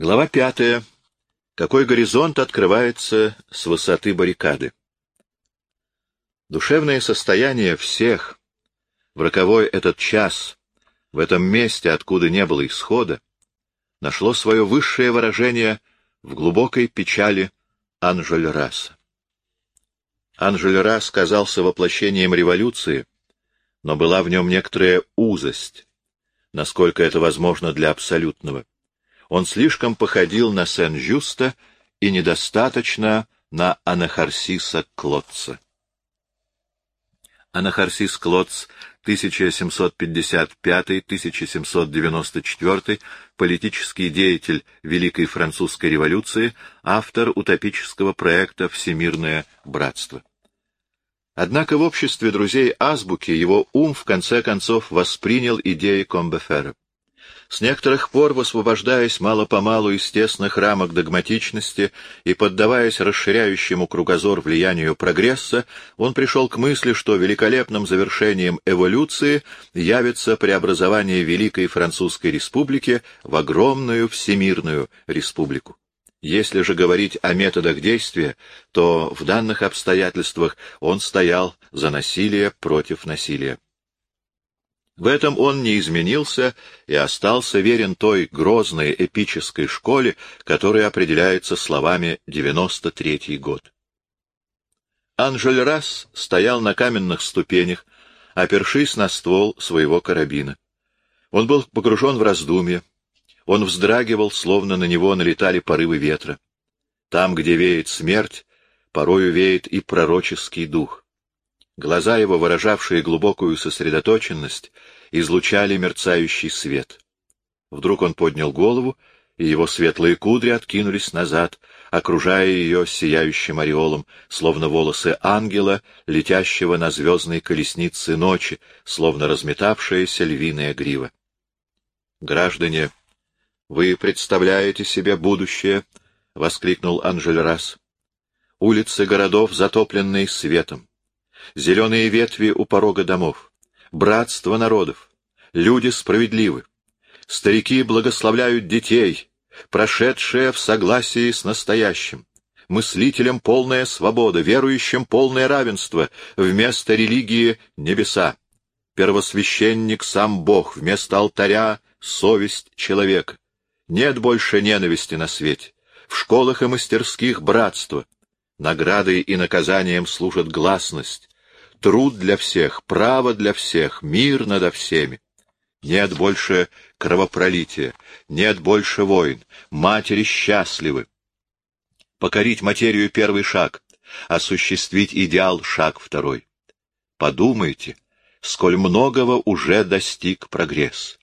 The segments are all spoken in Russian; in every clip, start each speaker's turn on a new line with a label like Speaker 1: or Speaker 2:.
Speaker 1: Глава пятая. Какой горизонт открывается с высоты баррикады? Душевное состояние всех в роковой этот час, в этом месте, откуда не было исхода, нашло свое высшее выражение в глубокой печали Анжель-Раса. Анжель-Рас казался воплощением революции, но была в нем некоторая узость, насколько это возможно для абсолютного. Он слишком походил на Сен-Жюста и недостаточно на Анахарсиса Клотца. Анахарсис Клотц 1755-1794, политический деятель Великой Французской революции, автор утопического проекта «Всемирное братство». Однако в обществе друзей азбуки его ум в конце концов воспринял идеи Комбефера. С некоторых пор, высвобождаясь мало-помалу из тесных рамок догматичности и поддаваясь расширяющему кругозор влиянию прогресса, он пришел к мысли, что великолепным завершением эволюции явится преобразование Великой Французской Республики в огромную Всемирную Республику. Если же говорить о методах действия, то в данных обстоятельствах он стоял за насилие против насилия. В этом он не изменился и остался верен той грозной эпической школе, которая определяется словами «девяносто третий год». Анжель Расс стоял на каменных ступенях, опершись на ствол своего карабина. Он был погружен в раздумье. Он вздрагивал, словно на него налетали порывы ветра. Там, где веет смерть, порою веет и пророческий дух. Глаза его, выражавшие глубокую сосредоточенность, излучали мерцающий свет. Вдруг он поднял голову, и его светлые кудри откинулись назад, окружая ее сияющим ореолом, словно волосы ангела, летящего на звездной колеснице ночи, словно разметавшаяся львиная грива. «Граждане, вы представляете себе будущее?» — воскликнул Анжель Расс. «Улицы городов, затопленные светом зеленые ветви у порога домов, братство народов, люди справедливы, старики благословляют детей, прошедшие в согласии с настоящим, мыслителям полная свобода, верующим полное равенство, вместо религии — небеса, первосвященник — сам Бог, вместо алтаря — совесть человека. Нет больше ненависти на свете, в школах и мастерских — братство, Наградой и наказанием служат гласность, труд для всех, право для всех, мир надо всеми. Нет больше кровопролития, нет больше войн, матери счастливы. Покорить материю — первый шаг, осуществить идеал — шаг второй. Подумайте, сколь многого уже достиг прогресс.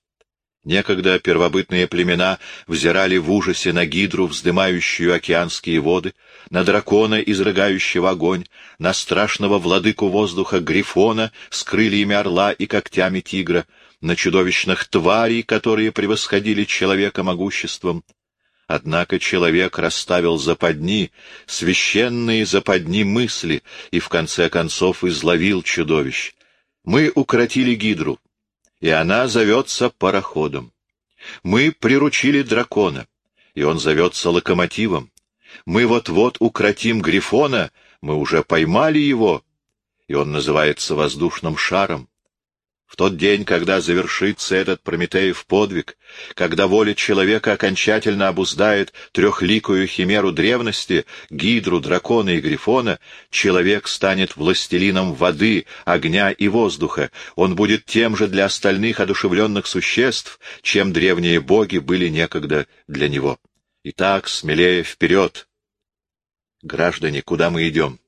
Speaker 1: Некогда первобытные племена взирали в ужасе на гидру, вздымающую океанские воды, на дракона, изрыгающего огонь, на страшного владыку воздуха Грифона с крыльями орла и когтями тигра, на чудовищных тварей, которые превосходили человека могуществом. Однако человек расставил западни, священные западни мысли, и в конце концов изловил чудовищ. Мы укротили гидру, и она зовется пароходом. Мы приручили дракона, и он зовется локомотивом. Мы вот-вот укротим Грифона, мы уже поймали его, и он называется воздушным шаром. В тот день, когда завершится этот Прометеев подвиг, когда воля человека окончательно обуздает трехликую химеру древности, гидру, дракона и грифона, человек станет властелином воды, огня и воздуха. Он будет тем же для остальных одушевленных существ, чем древние боги были некогда для него. Итак, смелее вперед! Граждане, куда мы идем?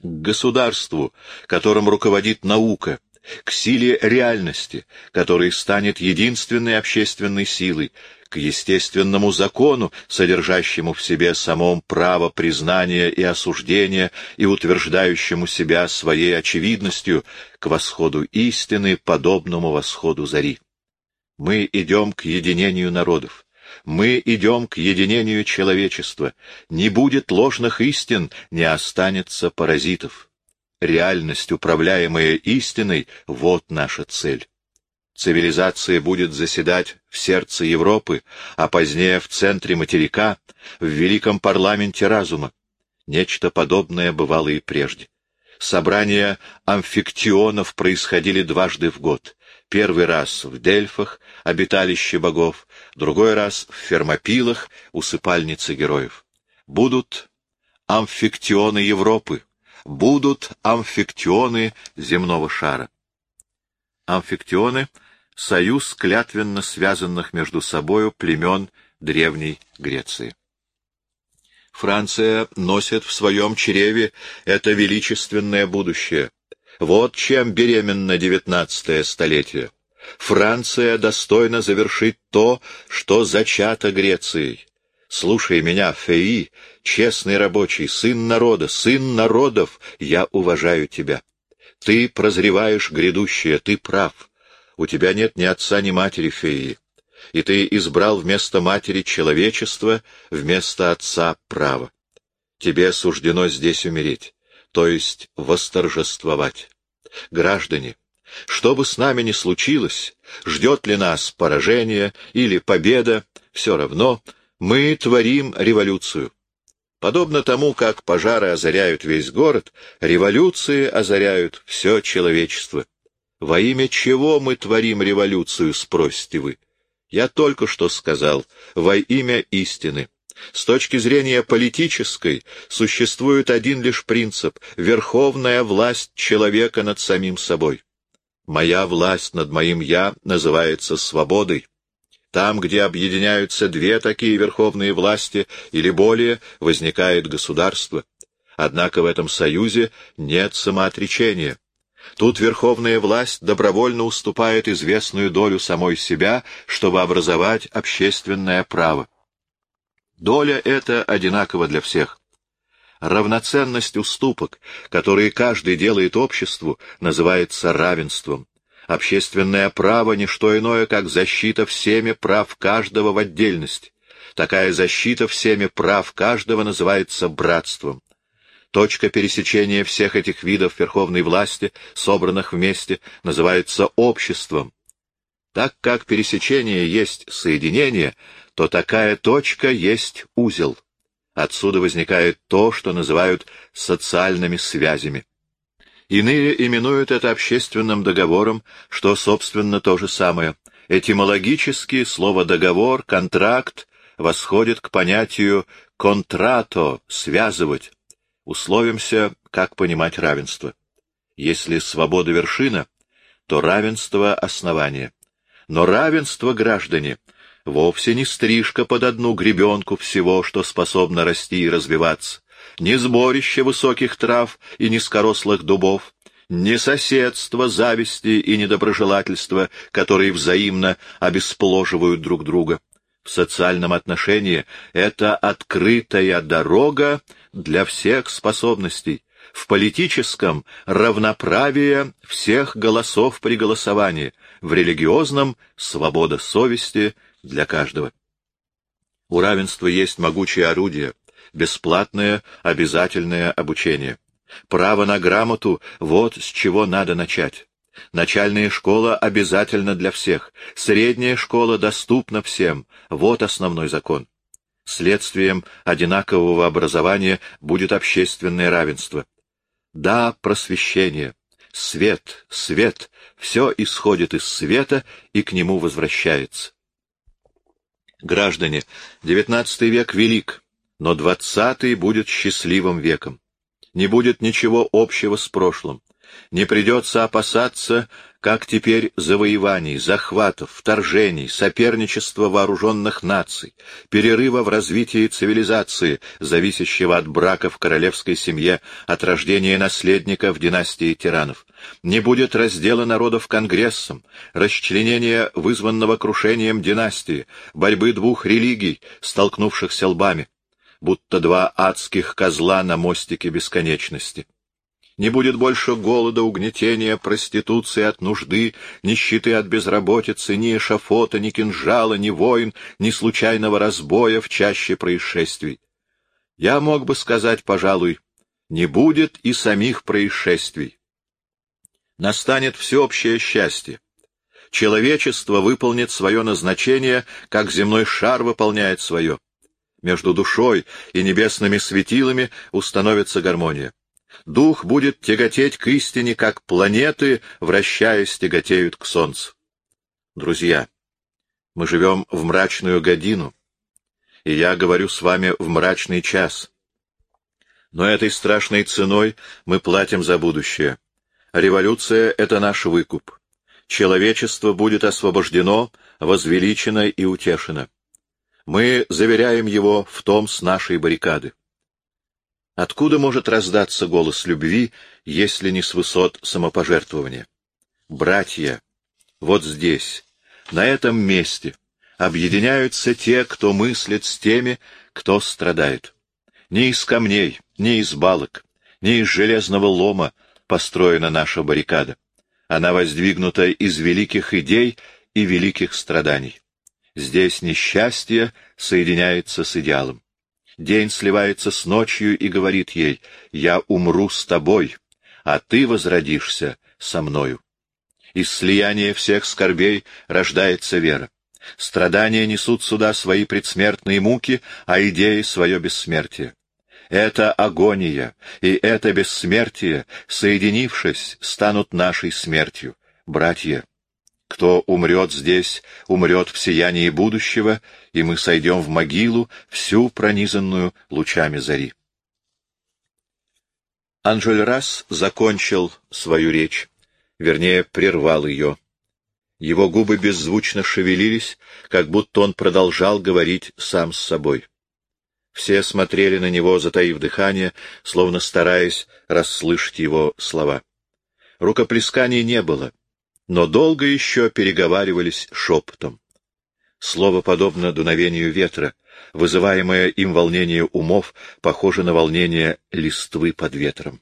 Speaker 1: К государству, которым руководит наука, к силе реальности, которая станет единственной общественной силой, к естественному закону, содержащему в себе самом право признания и осуждения и утверждающему себя своей очевидностью, к восходу истины, подобному восходу зари. Мы идем к единению народов. Мы идем к единению человечества. Не будет ложных истин, не останется паразитов реальность, управляемая истиной, вот наша цель. Цивилизация будет заседать в сердце Европы, а позднее в центре материка, в великом парламенте разума. Нечто подобное бывало и прежде. Собрания амфиктионов происходили дважды в год. Первый раз в Дельфах, обиталище богов, другой раз в Фермопилах, усыпальнице героев. Будут амфиктионы Европы, будут амфиктионы земного шара. Амфиктионы — союз клятвенно связанных между собою племен Древней Греции. Франция носит в своем чреве это величественное будущее. Вот чем беременно девятнадцатое столетие. Франция достойна завершить то, что зачато Грецией. Слушай меня, Феи, честный рабочий, сын народа, сын народов, я уважаю тебя. Ты прозреваешь грядущее, ты прав. У тебя нет ни отца, ни матери, феи, и ты избрал вместо матери человечество, вместо отца право. Тебе суждено здесь умереть, то есть восторжествовать. Граждане, что бы с нами ни случилось, ждет ли нас поражение или победа, все равно мы творим революцию. Подобно тому, как пожары озаряют весь город, революции озаряют все человечество. Во имя чего мы творим революцию, спросите вы? Я только что сказал, во имя истины. С точки зрения политической существует один лишь принцип — верховная власть человека над самим собой. Моя власть над моим «я» называется свободой. Там, где объединяются две такие верховные власти или более, возникает государство. Однако в этом союзе нет самоотречения. Тут верховная власть добровольно уступает известную долю самой себя, чтобы образовать общественное право. Доля эта одинакова для всех. Равноценность уступок, которые каждый делает обществу, называется равенством. Общественное право — не что иное, как защита всеми прав каждого в отдельности. Такая защита всеми прав каждого называется братством. Точка пересечения всех этих видов верховной власти, собранных вместе, называется обществом. Так как пересечение есть соединение, то такая точка есть узел. Отсюда возникает то, что называют социальными связями. Иные именуют это общественным договором, что, собственно, то же самое. Этимологически слово «договор», «контракт» восходит к понятию «контрато» — «связывать», Условимся, как понимать равенство. Если свобода вершина, то равенство — основание. Но равенство, граждане, вовсе не стрижка под одну гребенку всего, что способно расти и развиваться, не сборище высоких трав и низкорослых дубов, не соседство зависти и недоброжелательства, которые взаимно обесположивают друг друга. В социальном отношении это открытая дорога для всех способностей, в политическом — равноправие всех голосов при голосовании, в религиозном — свобода совести для каждого. У равенства есть могучее орудие, бесплатное обязательное обучение. Право на грамоту — вот с чего надо начать. Начальная школа обязательно для всех, средняя школа доступна всем — вот основной закон. Следствием одинакового образования будет общественное равенство. Да, просвещение, свет, свет, все исходит из света и к нему возвращается. Граждане, девятнадцатый век велик, но двадцатый будет счастливым веком. Не будет ничего общего с прошлым. Не придется опасаться как теперь завоеваний, захватов, вторжений, соперничества вооруженных наций, перерыва в развитии цивилизации, зависящего от брака в королевской семье, от рождения наследника в династии тиранов. Не будет раздела народов конгрессом, расчленения, вызванного крушением династии, борьбы двух религий, столкнувшихся лбами, будто два адских козла на мостике бесконечности. Не будет больше голода, угнетения, проституции от нужды, нищеты от безработицы, ни эшафота, ни кинжала, ни войн, ни случайного разбоя в чаще происшествий. Я мог бы сказать, пожалуй, не будет и самих происшествий. Настанет всеобщее счастье. Человечество выполнит свое назначение, как земной шар выполняет свое. Между душой и небесными светилами установится гармония. Дух будет тяготеть к истине, как планеты, вращаясь, тяготеют к Солнцу. Друзья, мы живем в мрачную годину, и я говорю с вами в мрачный час. Но этой страшной ценой мы платим за будущее. Революция — это наш выкуп. Человечество будет освобождено, возвеличено и утешено. Мы заверяем его в том с нашей баррикады. Откуда может раздаться голос любви, если не с высот самопожертвования? Братья, вот здесь, на этом месте, объединяются те, кто мыслит с теми, кто страдает. Не из камней, не из балок, не из железного лома построена наша баррикада. Она воздвигнута из великих идей и великих страданий. Здесь несчастье соединяется с идеалом. День сливается с ночью и говорит ей «Я умру с тобой, а ты возродишься со мною». Из слияния всех скорбей рождается вера. Страдания несут сюда свои предсмертные муки, а идеи — свое бессмертие. Это агония и это бессмертие, соединившись, станут нашей смертью. Братья, кто умрет здесь, умрет в сиянии будущего, и мы сойдем в могилу, всю пронизанную лучами зари. Анжель Расс закончил свою речь вернее, прервал ее. Его губы беззвучно шевелились, как будто он продолжал говорить сам с собой. Все смотрели на него, затаив дыхание, словно стараясь расслышать его слова. Рукоплесканий не было, но долго еще переговаривались шепотом. Слово подобно дуновению ветра, вызываемое им волнение умов, похоже на волнение листвы под ветром.